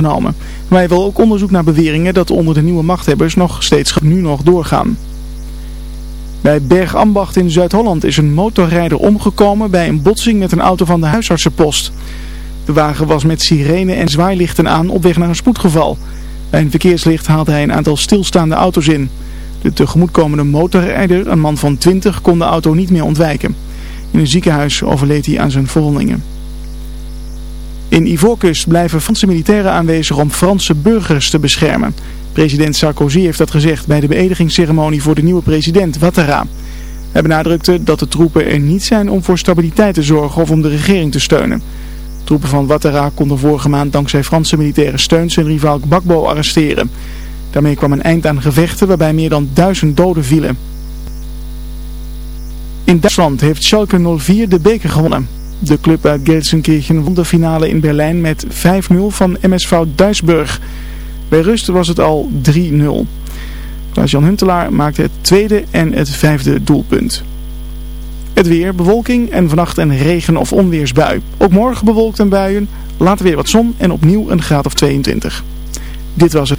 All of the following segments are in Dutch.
genomen. Maar hij wil ook onderzoek naar beweringen dat onder de nieuwe machthebbers nog steeds nu nog doorgaan. Bij Bergambacht in Zuid-Holland is een motorrijder omgekomen bij een botsing met een auto van de huisartsenpost. De wagen was met sirene en zwaailichten aan op weg naar een spoedgeval. Bij een verkeerslicht haalde hij een aantal stilstaande auto's in. De tegemoetkomende motorrijder, een man van 20, kon de auto niet meer ontwijken. In een ziekenhuis overleed hij aan zijn verwondingen. In Ivoorkust blijven Franse militairen aanwezig om Franse burgers te beschermen. President Sarkozy heeft dat gezegd bij de beëdigingsceremonie voor de nieuwe president Ouattara. Hij benadrukte dat de troepen er niet zijn om voor stabiliteit te zorgen of om de regering te steunen. Troepen van Ouattara konden vorige maand dankzij Franse militaire steun zijn rivaal Gbagbo arresteren. Daarmee kwam een eind aan gevechten waarbij meer dan duizend doden vielen. In Duitsland heeft Schalke 04 de beker gewonnen. De club uit Gelsenkirchen won de finale in Berlijn met 5-0 van MSV Duisburg. Bij rust was het al 3-0. Klaas-Jan Huntelaar maakte het tweede en het vijfde doelpunt. Het weer, bewolking en vannacht een regen- of onweersbui. Ook morgen bewolkt en buien, later weer wat zon en opnieuw een graad of 22. Dit was het.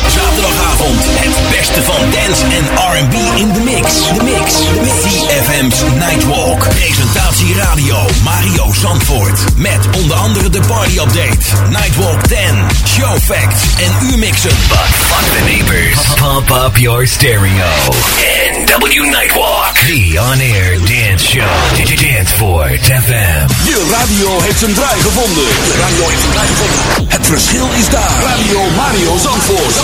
Zaterdagavond het beste van dance en R&B in de mix. De mix. ZFM's Nightwalk. Presentatie radio Mario Zandvoort. Met onder andere de party update. Nightwalk 10. Show facts en uurmixen. But fuck the neighbors. Pump up your stereo. NW Nightwalk. The on-air dance show. Danceport FM. Je radio heeft zijn draai gevonden. De radio heeft een draai gevonden. Het verschil is daar. Radio Mario Zandvoort.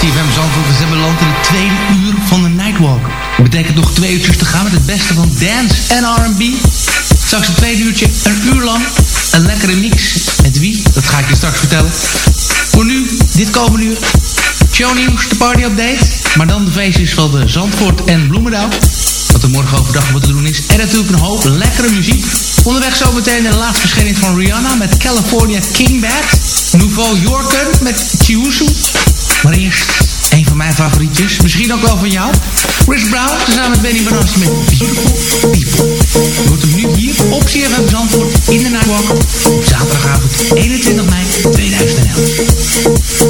CFM Zandvoort, we zijn beland in het tweede uur van de Nightwalk. Dat betekent nog twee uurtjes te gaan met het beste van dance en R&B. Straks een tweede uurtje, een uur lang, een lekkere mix. Met wie? Dat ga ik je straks vertellen. Voor nu, dit komende uur, shownieuws, de party update. Maar dan de feestjes van de Zandvoort en Bloemendaal. Wat er morgen overdag te doen is. En natuurlijk een hoop lekkere muziek. Onderweg zometeen de laatste verschijning van Rihanna met California King Bad. Nouveau Yorken met Chiusu. Maar eerst een van mijn favorietjes. Misschien ook wel van jou. Chris Brown samen met Benny Benassi met Beautiful People. Je hem nu hier op CFM Zandvoort in de Nightwalk. Op zaterdagavond 21 mei 2011.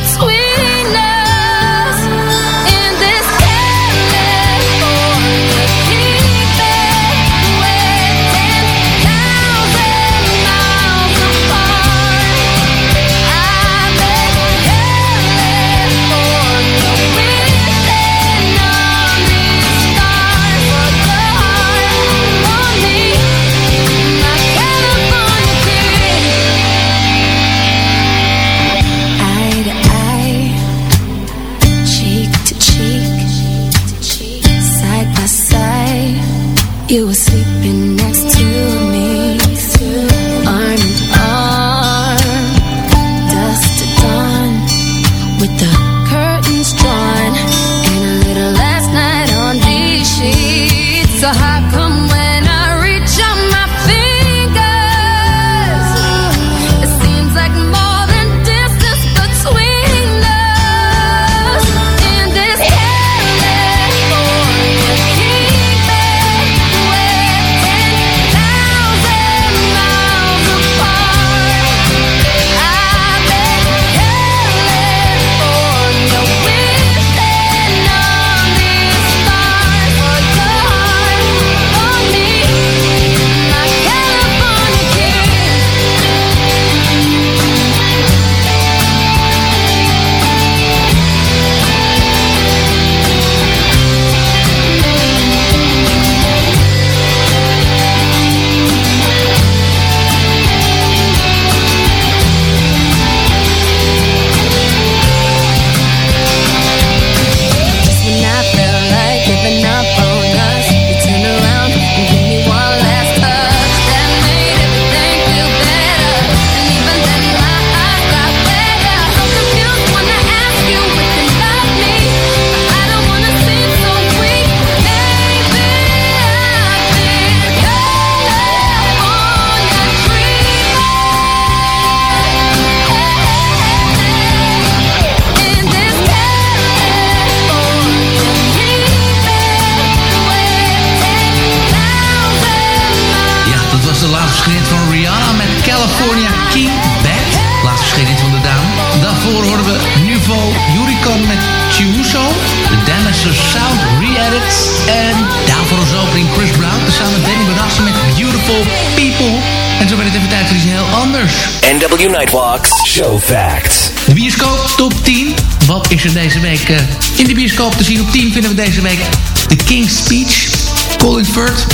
in de bioscoop te zien? Op 10 vinden we deze week The King's Speech. Colin Firth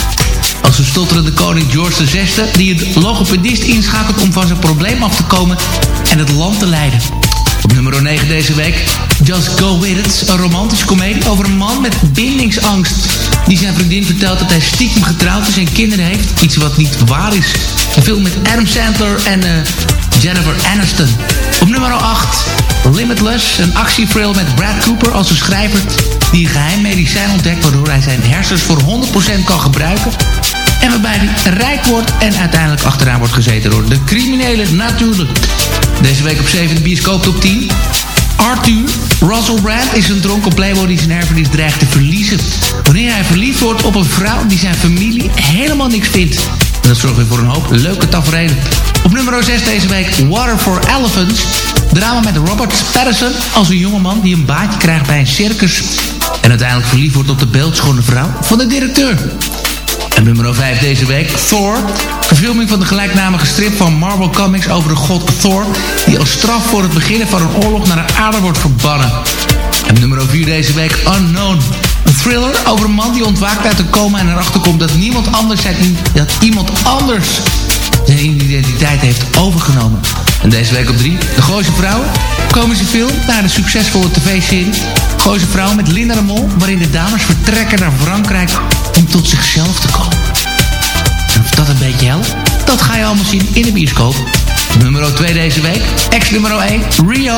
als een stotterende koning George VI... die een logopedist inschakelt om van zijn probleem af te komen... en het land te leiden. Op nummer 9 deze week... Just Go With It, een romantische komedie over een man met bindingsangst... die zijn vriendin vertelt dat hij stiekem getrouwd is en kinderen heeft. Iets wat niet waar is. Een film met Adam Sandler en uh, Jennifer Aniston. Op nummer 8... Limitless, een actiefrail met Brad Cooper als een schrijver... die een geheim medicijn ontdekt... waardoor hij zijn hersens voor 100% kan gebruiken... En waarbij hij rijk wordt en uiteindelijk achteraan wordt gezeten door de criminelen natuurlijk. Deze week op 7 de bioscoop top 10. Arthur Russell Brand is een dronken playboy die zijn erfenis dreigt te verliezen. Wanneer hij verliefd wordt op een vrouw die zijn familie helemaal niks vindt. En dat zorgt weer voor een hoop leuke tafereelen. Op nummer 6 deze week Water for Elephants. Drama met Robert Patterson als een jongeman die een baantje krijgt bij een circus. En uiteindelijk verliefd wordt op de beeldschone vrouw van de directeur. En nummer 5 deze week, Thor. Verfilming van de gelijknamige strip van Marvel Comics over de god Thor... die als straf voor het beginnen van een oorlog naar de aarde wordt verbannen. En nummer 4 deze week, Unknown. Een thriller over een man die ontwaakt uit een coma en erachter komt dat niemand anders zijn, dat iemand anders zijn identiteit heeft overgenomen. En deze week op 3, De Gooise Vrouwen. Komische film naar de succesvolle tv-serie Gooise Vrouwen met Linda de Mol... waarin de dames vertrekken naar Frankrijk om tot zichzelf te komen. Dat een beetje helpt, dat ga je allemaal zien in de bioscoop. Nummer 2 deze week, ex nummer 1, Rio.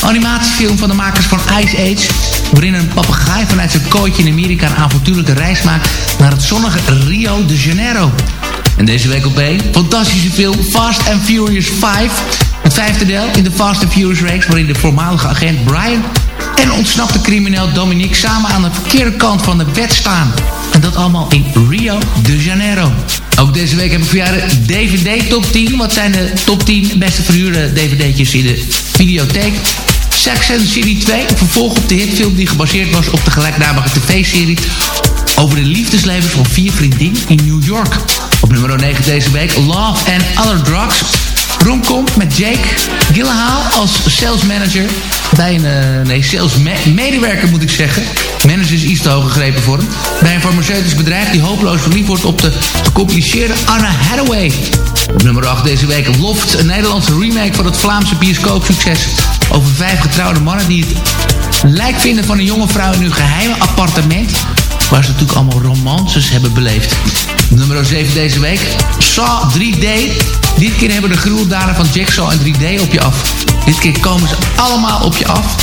Animatiefilm van de makers van Ice Age. Waarin een papegaai vanuit zijn kooitje in Amerika een avontuurlijke reis maakt naar het zonnige Rio de Janeiro. En deze week op 1, fantastische film Fast and Furious 5. Het vijfde deel in de Fast and Furious race waarin de voormalige agent Brian en ontsnapte crimineel Dominique samen aan de verkeerde kant van de wet staan. En dat allemaal in Rio de Janeiro. Ook deze week heb ik voor jou DVD top 10. Wat zijn de top 10 beste verhuurde DVD'tjes in de videotheek? Sex and City 2, een vervolg op de hitfilm die gebaseerd was op de gelijknamige tv-serie over de liefdeslevens van vier vriendinnen in New York. Op nummer 9 deze week Love and Other Drugs. Romcom met Jake Gyllenhaal als sales manager bij een, uh, nee, sales medewerker moet ik zeggen. Manager is iets te hoog gegrepen voor hem. Bij een farmaceutisch bedrijf die hopeloos verliefd wordt op de gecompliceerde Anna Hathaway. Op nummer 8 deze week Loft, een Nederlandse remake van het Vlaamse bioscoopsucces over vijf getrouwde mannen die het lijk vinden van een jonge vrouw in hun geheime appartement waar ze natuurlijk allemaal romances hebben beleefd. Nummer 7 deze week, Saw 3D. Dit keer hebben de gruweldaden van Jigsaw en 3D op je af. Dit keer komen ze allemaal op je af.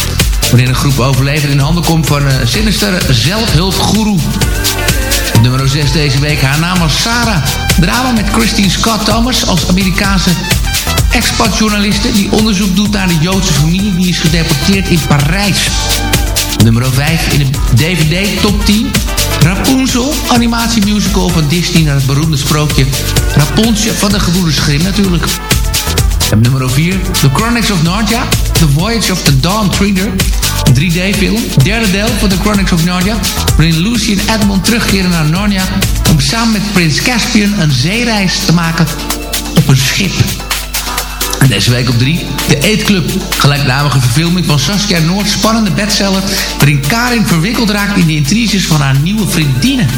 Wanneer een groep overlevenden in handen komt van een sinistere zelfhulpgoeroe. Nummer 6 deze week, haar naam was Sarah. Drama met Christine Scott Thomas als Amerikaanse expatjournaliste... die onderzoek doet naar de Joodse familie die is gedeporteerd in Parijs. Nummer 5 in de DVD Top 10. Rapunzel, animatiemusical van Disney naar het beroemde sprookje Rapunzel van de gebroeders Grimm natuurlijk. Nummer 4, The Chronicles of Narnia, The Voyage of the Dawn Treader, 3D-film, derde deel van The Chronicles of Narnia, waarin Lucy en Edmund terugkeren naar Narnia om samen met prins Caspian een zeereis te maken op een schip. En deze week op 3, de Eetclub. Gelijknamige verfilming van Saskia Noord, spannende bestseller... waarin Karin verwikkeld raakt in de intriges van haar nieuwe vriendinnen.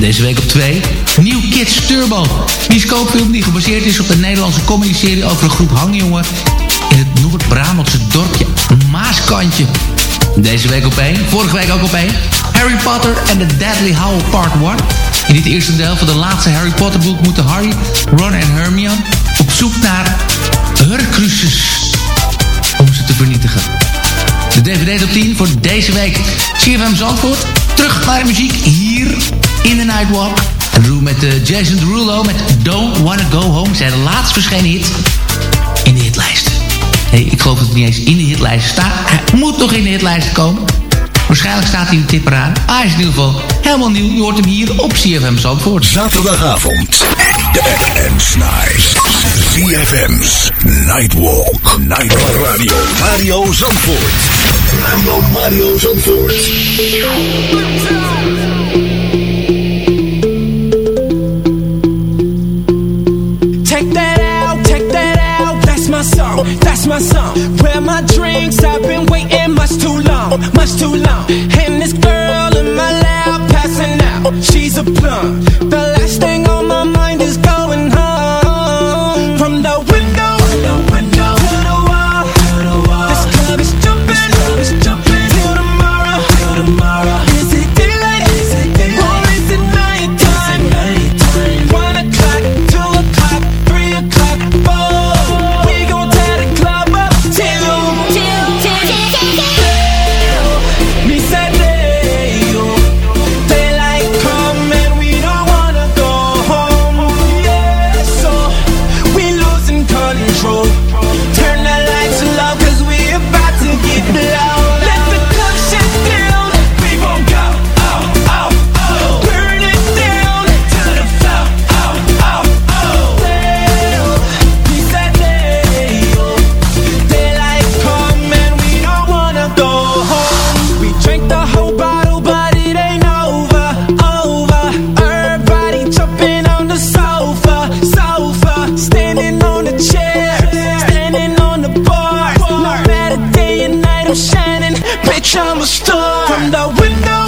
Deze week op 2, New Kids Turbo. Bioscoopfilm die gebaseerd is op de Nederlandse comedy-serie over een groep hangjongen... in het Noord-Brabantse dorpje Maaskantje. Deze week op 1, vorige week ook op 1... Harry Potter and the Deadly Howl Part 1... In dit eerste deel van de laatste Harry Potter boek moeten Harry, Ron en Hermione zoek naar Horcruxes om ze te vernietigen. De DVD op 10 voor deze week. CFM Zandvoort. Terug naar muziek hier in de Nightwalk. En doen met uh, Jason Derulo met Don't Wanna Go Home. Zijn laatst verschenen hit in de hitlijst. Hey, ik geloof dat het niet eens in de hitlijst staat. Hij moet nog in de hitlijst komen. Waarschijnlijk staat hij in de tipper aan. Hij is in ieder geval helemaal nieuw. Je hoort hem hier op CFM Zandvoort. Zaterdagavond. en Snijs. ZFM's Nightwalk. Nightwalk Radio. Mario Zandvoort. Radio Mario Zandvoort. Take that out, take that out. That's my song, that's my song. Where my drinks, I've been waiting much too long, much too long. And this girl in my lap passing out, she's a plum Rachel was torn from the window.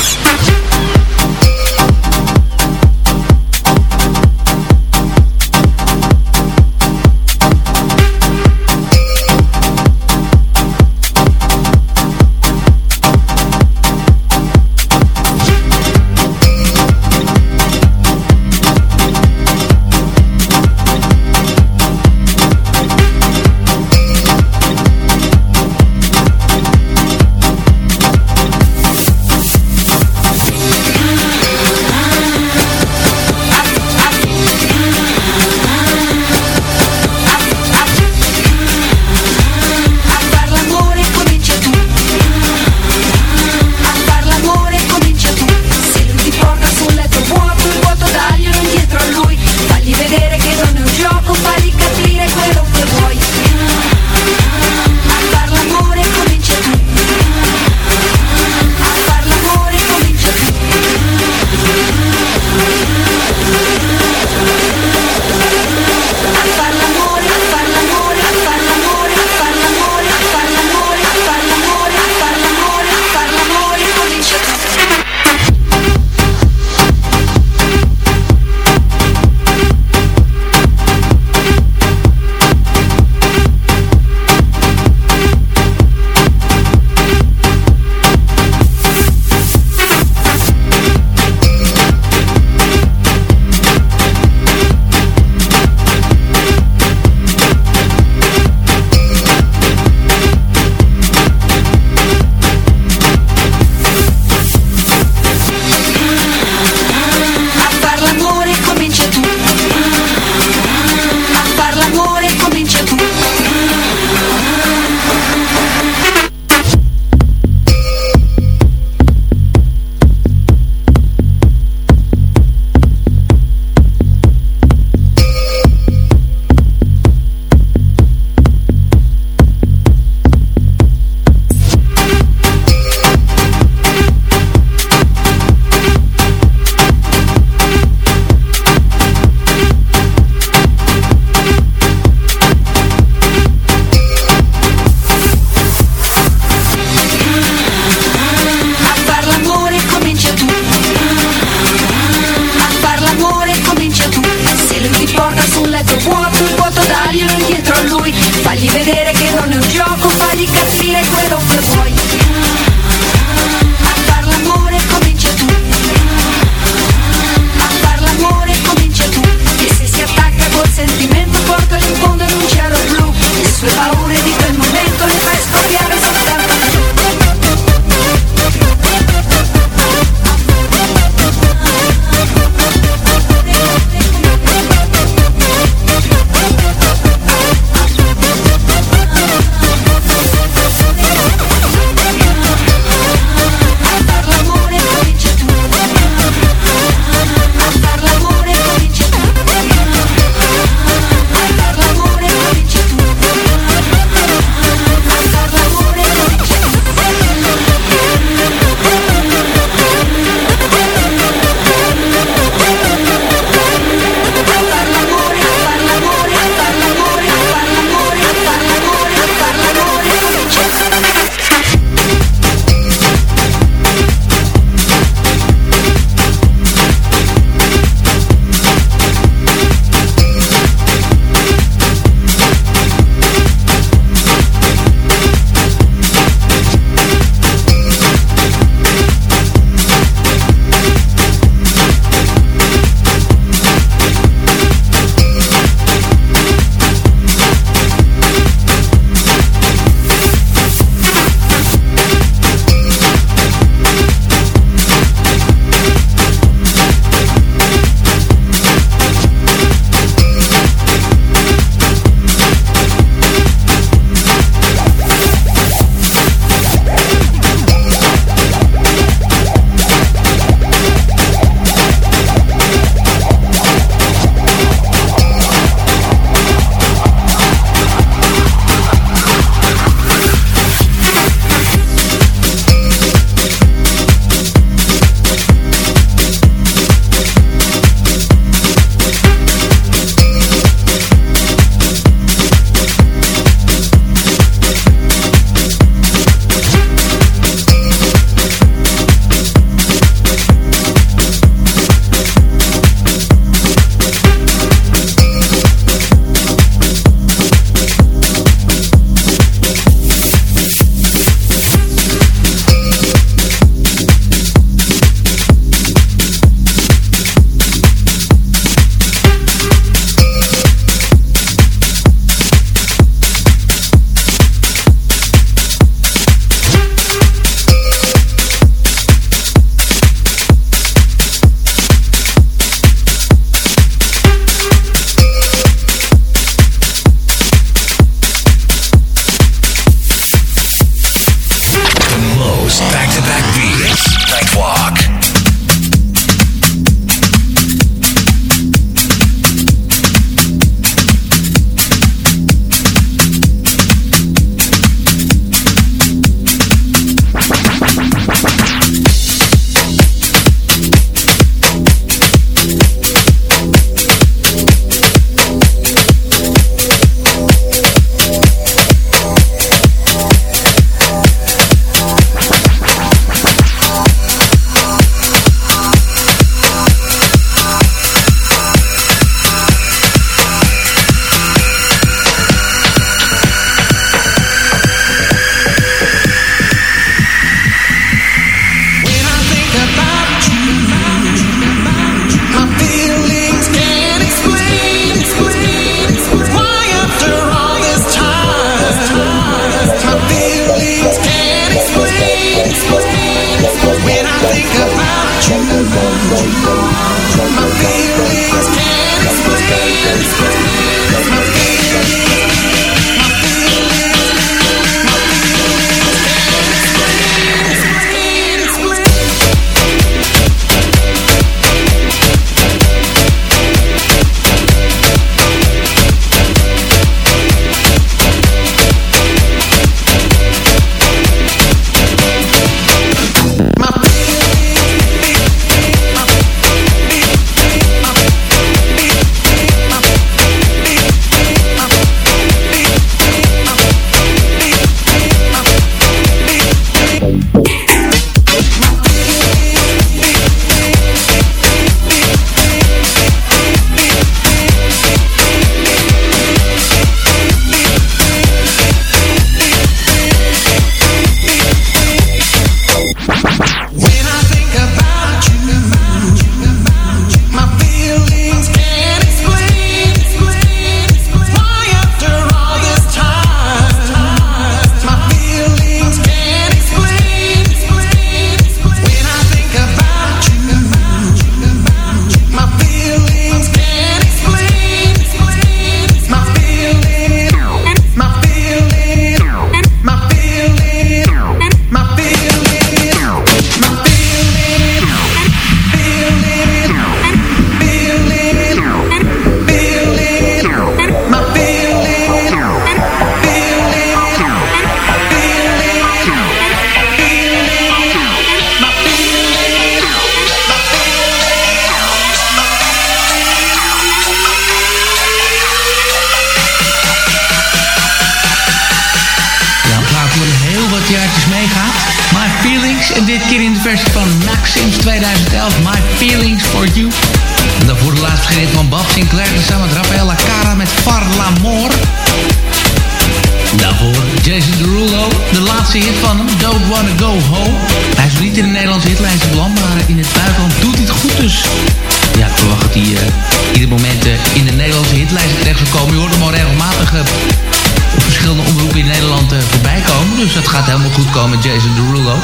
In Nederland voorbij komen. Dus dat gaat helemaal goed komen, Jason Derulo.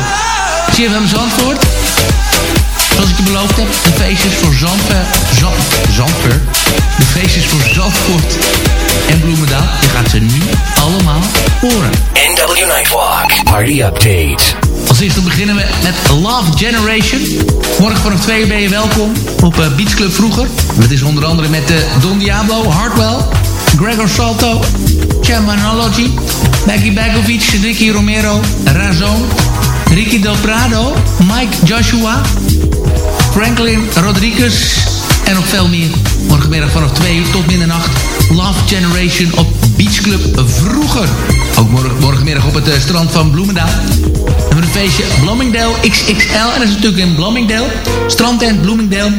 CFM Zandvoort. Zoals ik je beloofd heb, de feestjes voor Zandvoort. Zand, Zandvoort. De feestjes voor Zandvoort en Bloemendaal. Je gaat ze nu allemaal horen. NW Nightwalk. Party Update. Als eerste beginnen we met Love Generation. Morgen vanaf 2 uur ben je welkom op uh, Beach Club vroeger. Dat is onder andere met uh, Don Diablo, Hartwell, Gregor Salto, Chamanology, Becky Begovic, Ricky Romero, Razon, Ricky Del Prado, Mike Joshua, Franklin Rodriguez en nog veel meer. Morgenmiddag vanaf 2 uur tot middernacht. Love Generation op Beach Club vroeger. Ook morgen, morgenmiddag op het uh, strand van Bloemendaal. We hebben een feestje Bloomingdale XXL. En dat is natuurlijk in Bloomingdale. Strandtent Bloomingdale.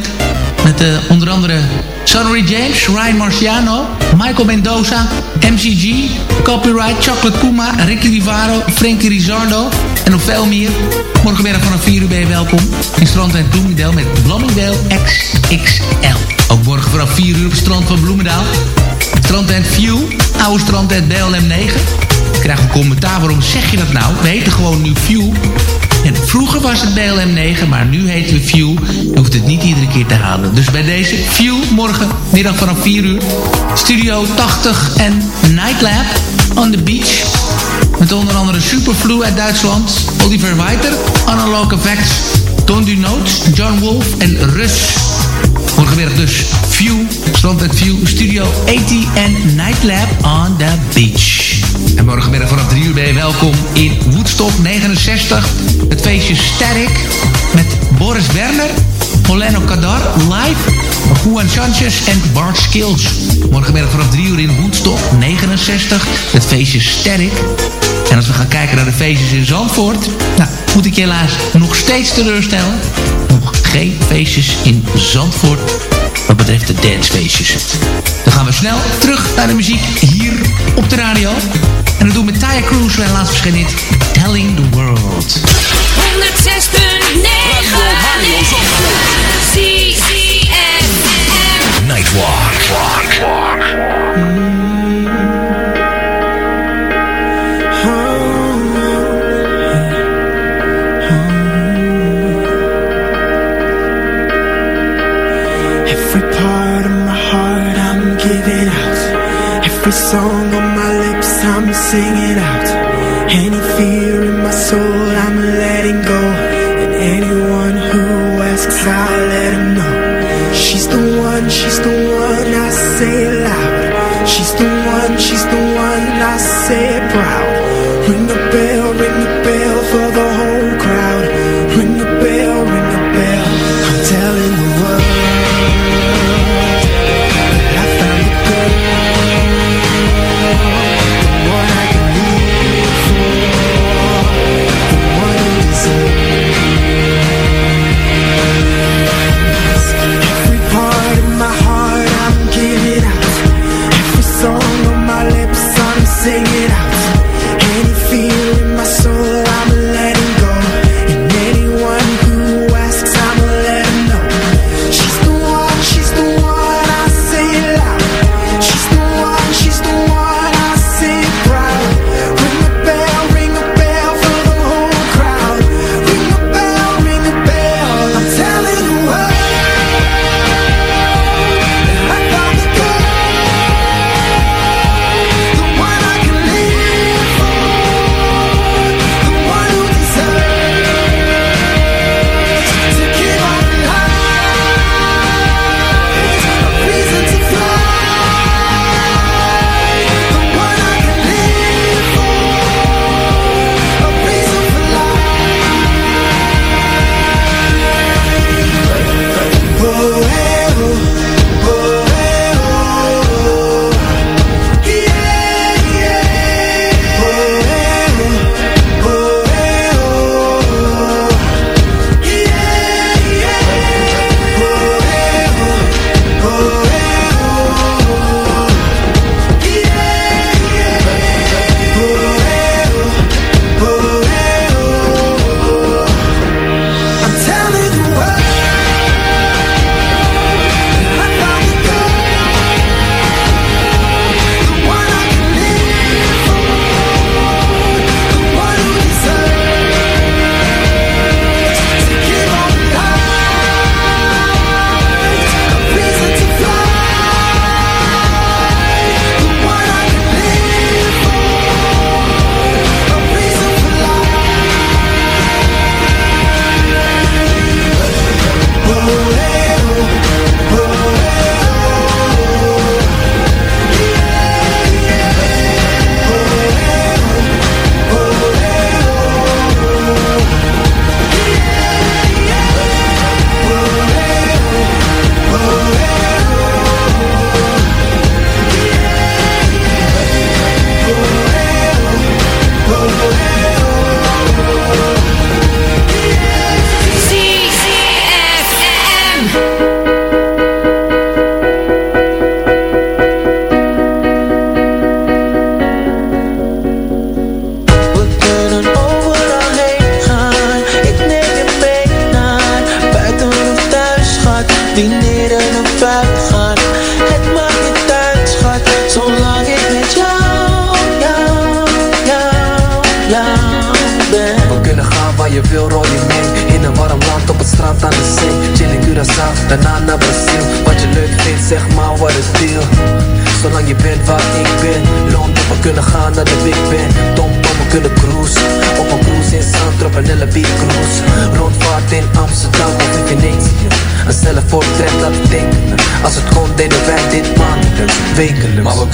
Met uh, onder andere Sonny James, Ryan Marciano, Michael Mendoza, MCG, Copyright, Chocolate Kuma, Ricky Rivaro, Frankie Rizzardo en nog veel meer. Morgenmiddag vanaf 4 uur ben je welkom in Strandtent Bloomingdale met Bloomingdale XXL. Ook morgen vanaf 4 uur op het strand van Bloemendaal. Strandtent View, oude strandtent BLM 9. Ik krijg een commentaar, waarom zeg je dat nou? We heten gewoon nu View. En vroeger was het BLM 9, maar nu heet we View. Je hoeft het niet iedere keer te halen. Dus bij deze View morgen, middag vanaf 4 uur. Studio 80 en Nightlab on the beach. Met onder andere Superflu uit Duitsland. Oliver Weiter, Analog Effects. Don Dunoot, John Wolf en Rus. Dus View, Strand View, Studio 80 en Nightlab on the beach. En morgenmiddag vanaf 3 uur ben je welkom in Woodstock 69. Het feestje Static met Boris Werner, Poleno Kadar live, Juan Sanchez en Bart Skills. Morgenmiddag vanaf 3 uur in Woodstock 69. Het feestje Static. En als we gaan kijken naar de feestjes in Zandvoort... Nou, moet ik je helaas nog steeds teleurstellen. Geen feestjes in Zandvoort wat betreft de dancefeestjes. Dan gaan we snel terug naar de muziek hier op de radio. En dat doen we met Taya Cruz en laatst verschenen dit Telling the World. 106.9 CFM Nightwalk. Every song on my lips I'm singing out.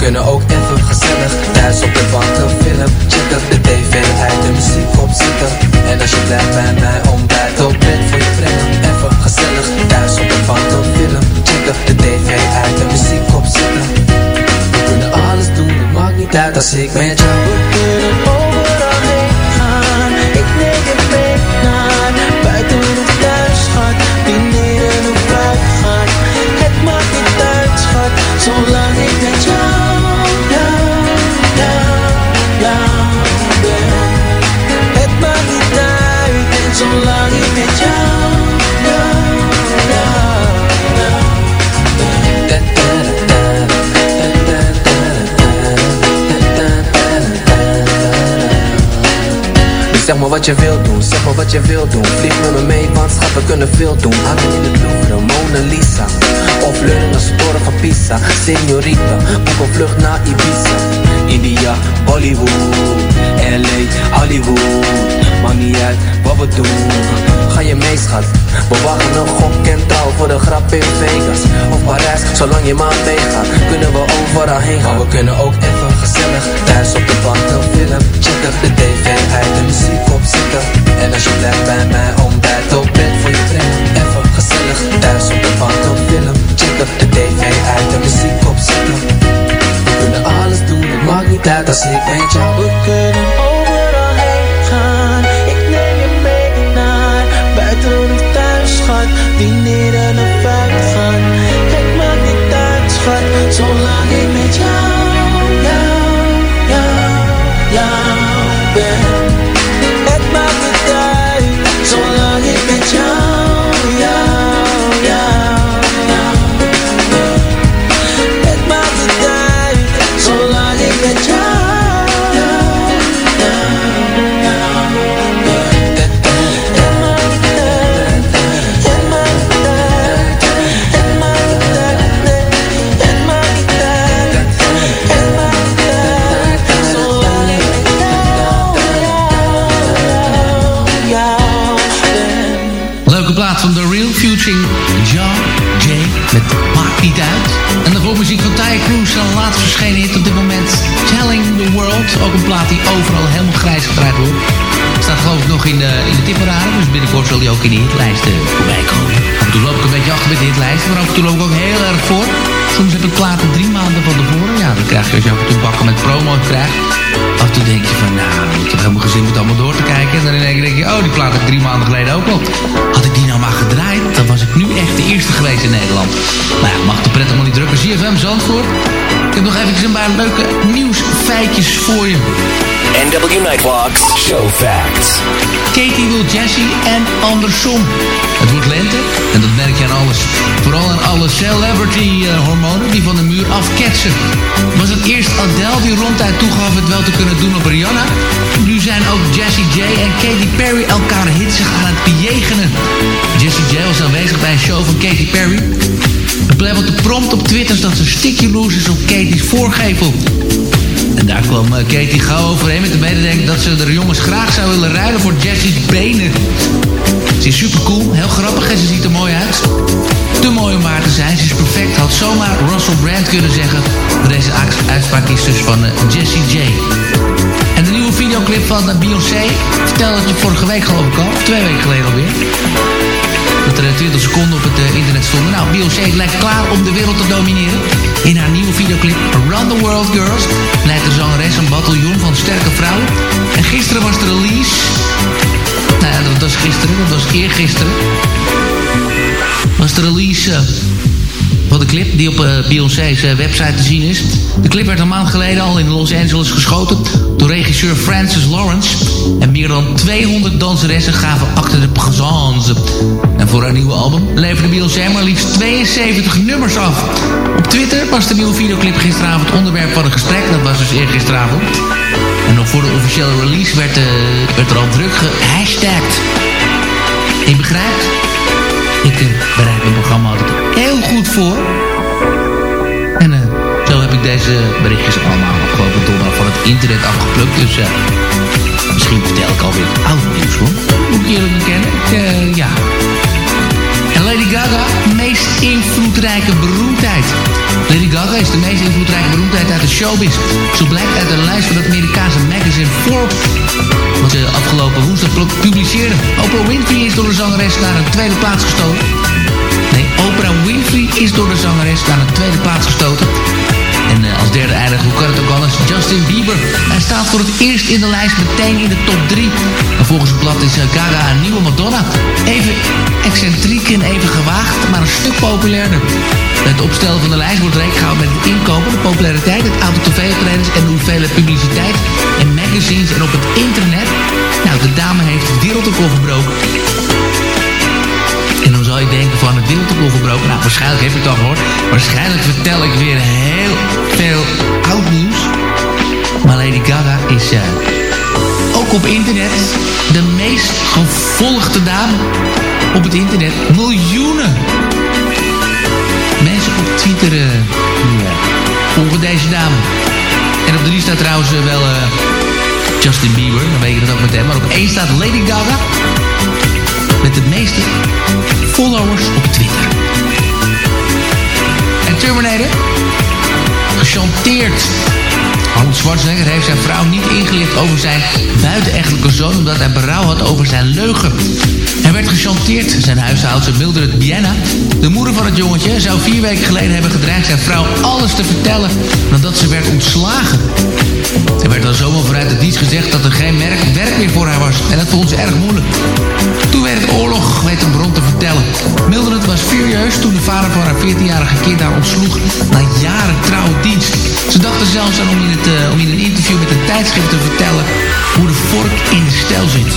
Kunnen ook zeg maar wat je wilt doen, zeg maar wat je wilt doen. Vlieg met me mee, want schat, we kunnen veel doen. Hangen in het Louvre, Mona Lisa. Of leunen naar Store van Pisa. Senorita, boek een vlucht naar Ibiza. India, Bollywood LA, Hollywood Maakt niet uit wat we doen. Ga je mee schat? We wachten een gok en trouw voor de grap in Vegas Of Parijs, zolang je maar meegaat Kunnen we overal heen gaan. We kunnen ook even gezellig Thuis op de bank een film Checken. De tv uit de muziek opzetten. En als je blijft bij mij ontbijt op bed voor je brengen Even gezellig Thuis op de bank een film Checken. De tv uit de muziek opzetten. We kunnen alles doen, het maakt niet uit als ik jou. We kunnen Dineren of uitgaan Het maakt niet uit schat Zolang ik met jou, niet uit. En de voormuziek van Ty Cruz, zijn laatst verschenen hit op dit moment. Telling the World. Ook een plaat die overal helemaal grijs gedraaid wordt. Staat geloof ik nog in de, in de tipperaren. Dus binnenkort zal die ook in de hitlijsten voorbij komen. Af en toe loop ik een beetje achter met de hitlijsten. Maar af en toe loop ik ook heel erg voor. Soms heb ik platen drie maanden van tevoren. Ja, dan krijg je als je af en toe bakken met promo krijgt. Af en toe denk je van, nou, ik heb helemaal gezin om het allemaal door te kijken. En dan denk je, denk je, oh, die plaat heb ik drie maanden geleden ook al. Had ik die nou maar gedraaid, dan was ik nu echt de eerste geweest in Nederland. Nou ja, mag de pret allemaal niet drukken. ZFM Zandvoort. Ik heb nog even een paar leuke nieuwsfeitjes voor je. NW Nightwalks Show Facts. Katie wil Jessie en andersom. Het wordt lente en dat merk je aan alles. Vooral aan alle celebrity eh, hormonen die van de muur afketsen. Was het eerst Adele die ronduit toegaf het wel te kunnen doen op Rihanna? Nu zijn ook Jessie J en Katy Perry elkaar hitsig aan het bejegenen. Jessie J was aanwezig bij een show van Katy Perry. Het bleef de prompt op Twitter dat ze sticky loose is op Katie's voorgevel. En daar kwam eh, Katie gauw overheen met de mededeling dat ze de jongens graag zou willen ruilen voor Jessie's benen. Ze is super cool, heel grappig en ze ziet er mooi uit. Te mooi om waar te zijn, ze is perfect. Had zomaar Russell Brand kunnen zeggen. Deze uitspraak is dus van eh, Jessie J. Videoclip van Beyoncé, vertelde het je vorige week geloof ik al, twee weken geleden alweer. Dat er 20 seconden op het eh, internet stonden. Nou, Beyoncé lijkt klaar om de wereld te domineren. In haar nieuwe videoclip Around the World Girls leidt de zangeres een bataljon van sterke vrouwen. En gisteren was de release. Nou ja, dat was gisteren, dat was eergisteren. Was de release eh, de clip die op eh, Beyoncé's eh, website te zien is. De clip werd een maand geleden al in Los Angeles geschoten door regisseur Francis Lawrence. En meer dan 200 danseressen gaven acte de présence. En voor haar nieuwe album leverde Beyoncé maar liefst 72 nummers af. Op Twitter was de nieuwe videoclip gisteravond onderwerp van een gesprek. Dat was dus eergisteravond. En nog voor de officiële release werd, uh, werd er al druk gehashtagd. Je begrijpt? Ik uh, bereid mijn programma altijd heel goed voor. En uh, zo heb ik deze berichtjes allemaal afgelopen donderdag van het internet afgeplukt. Dus misschien vertel ik alweer oud nieuws hoor. Moet ik eerlijk bekennen. Ja, Lady Gaga, meest invloedrijke beroemdheid. Lady Gaga is de meest invloedrijke beroemdheid uit de showbiz. Zo blijkt uit een lijst van het Amerikaanse magazine Forbes. Wat ze afgelopen woensdag publiceerden. Oprah Winfrey is door de zangeres naar een tweede plaats gestoten. Nee, Oprah Winfrey is door de zangeres naar een tweede plaats gestoten. En uh, als derde eindig, hoe kan het ook anders, Justin Bieber. Hij staat voor het eerst in de lijst meteen in de top 3. En volgens het blad is uh, Gaga een nieuwe Madonna. Even excentriek en even gewaagd, maar een stuk populairder. Het opstellen van de lijst wordt rekening gehouden met het inkomen, de populariteit, het aantal tv-optredens en de hoeveelheid publiciteit en magazines en op het internet. Nou, de dame heeft wereldrecord verbroken. En dan zal je denken van het wereldrecord verbroken. Nou, waarschijnlijk heb je het al gehoord. Waarschijnlijk vertel ik weer heel veel oud nieuws. Maar Lady Gaga is uh, ook op internet de meest gevolgde dame op het internet. Miljoenen mensen op Twitter uh, volgen deze dame. En op drie staat trouwens wel Justin Bieber, dan weet je dat ook meteen. Maar op één staat Lady Gaga met het meeste followers op Twitter. En Terminator, gechanteerd. Arnold Schwarzenegger heeft zijn vrouw niet ingelicht over zijn buitenechtelijke zoon... omdat hij berouw had over zijn leugen. Hij werd gechanteerd. Zijn huishoudster Mildred Bienna, de moeder van het jongetje... zou vier weken geleden hebben gedreigd zijn vrouw alles te vertellen... nadat ze werd ontslagen. Er werd dan zomaar vanuit het niets gezegd dat er geen merk, werk meer voor haar was. En dat vond ze erg moeilijk. Toen werd het oorlog, weet een bron te vertellen. Mildred was furieus toen de vader van haar 14-jarige kind haar ontsloeg na jaren trouwe dienst. Ze dacht er zelfs aan om in, het, uh, om in een interview met een tijdschrift te vertellen hoe de vork in de stijl zit.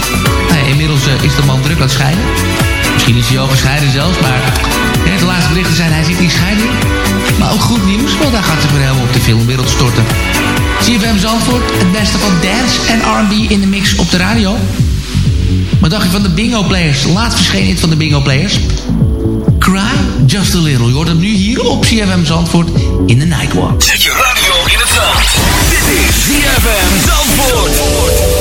Nou, inmiddels uh, is de man druk aan het scheiden. Misschien is hij al gescheiden zelfs, maar de laatste berichten zijn hij zit in scheiding. Maar ook goed nieuws, want hij gaat zich weer helemaal op de filmwereld storten. CFM Zandvoort, het beste van dance en R&B in de mix op de radio. Wat dacht je van de Bingo Players? Laatst verscheen iets van de Bingo Players. Cry Just a Little. Je hoort hem nu hier op CFM Zandvoort in de Nightwalk. Zet je radio in het zand. Dit is CFM Zandvoort.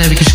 Mouse heeft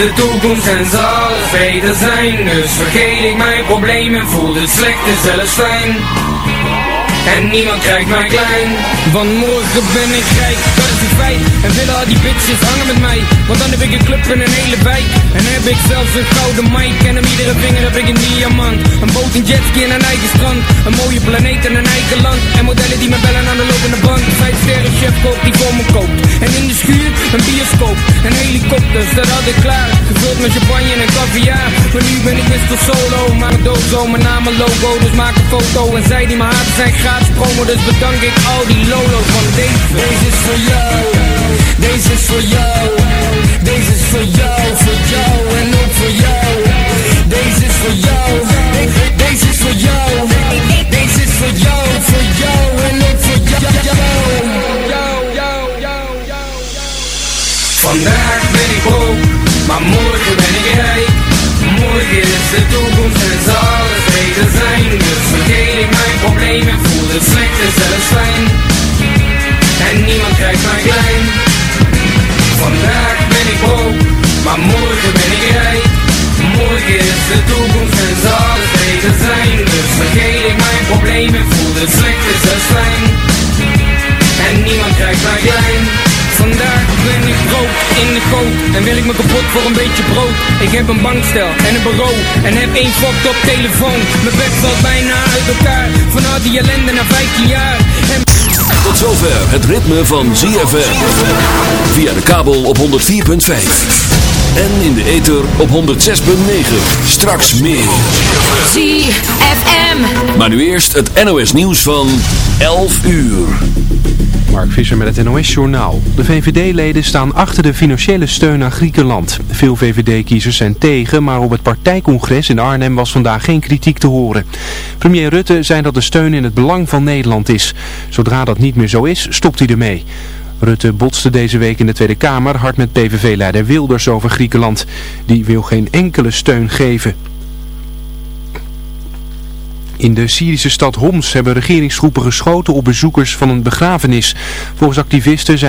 de toekomst en zal alles beter zijn. Dus vergeet ik mijn problemen, voel het slecht en zelfs fijn. En niemand krijgt mij klein. Want morgen ben ik rijk, dat is een En willen al die bitches hangen met mij. Want dan heb ik een club in een hele wijk. En heb ik zelfs een gouden mic. En om iedere vinger heb ik een diamant. Een boot, een jetski en een eigen strand. Een mooie planeet en een eigen land. En modellen die me bellen aan de lopende band. Vijf sterren chef koopt die voor me koopt. En in de schuur een bioscoop. Een helikopter staat altijd klaar. Gevuld met champagne en caviar. Maar nu ben ik Mr. Solo. Maar een dozo, mijn naam en logo. Dus maak een foto en zij die me haten zijn dus bedank ik al die lolo's van deze. Deze is voor jou, deze is voor jou, deze is voor jou, voor jou en ook voor jou. Deze is voor jou, deze is voor jou, deze is voor jou, voor jou en ook voor jou. Vandaag ben ik broke, maar morgen ben ik rijk. Morgen is de toekomst en zal alles beter zijn. Dus vergeet ik mijn problemen, voel het slecht en zelfs fijn En niemand krijgt mij klein. Vandaag ben ik broke, maar morgen ben ik rijk. Morgen is de toekomst en zal alles beter zijn. Dus vergeet ik mijn problemen, voel het slecht en zelfs fijn En niemand krijgt mij klein in de goot En wil ik me kapot voor een beetje brood Ik heb een bankstel en een bureau En heb één fucked op telefoon Mijn bed valt bijna uit elkaar Van al die ellende na 15 jaar en... Tot zover het ritme van ZFM Via de kabel op 104.5 en in de ether op 106.9. Straks meer. ZFM. Maar nu eerst het NOS nieuws van 11 uur. Mark Visser met het NOS-journaal. De VVD-leden staan achter de financiële steun aan Griekenland. Veel VVD-kiezers zijn tegen, maar op het partijcongres in Arnhem was vandaag geen kritiek te horen. Premier Rutte zei dat de steun in het belang van Nederland is. Zodra dat niet meer zo is, stopt hij ermee. Rutte botste deze week in de Tweede Kamer hard met PVV-leider Wilders over Griekenland. Die wil geen enkele steun geven. In de Syrische stad Homs hebben regeringsgroepen geschoten op bezoekers van een begrafenis. Volgens activisten zijn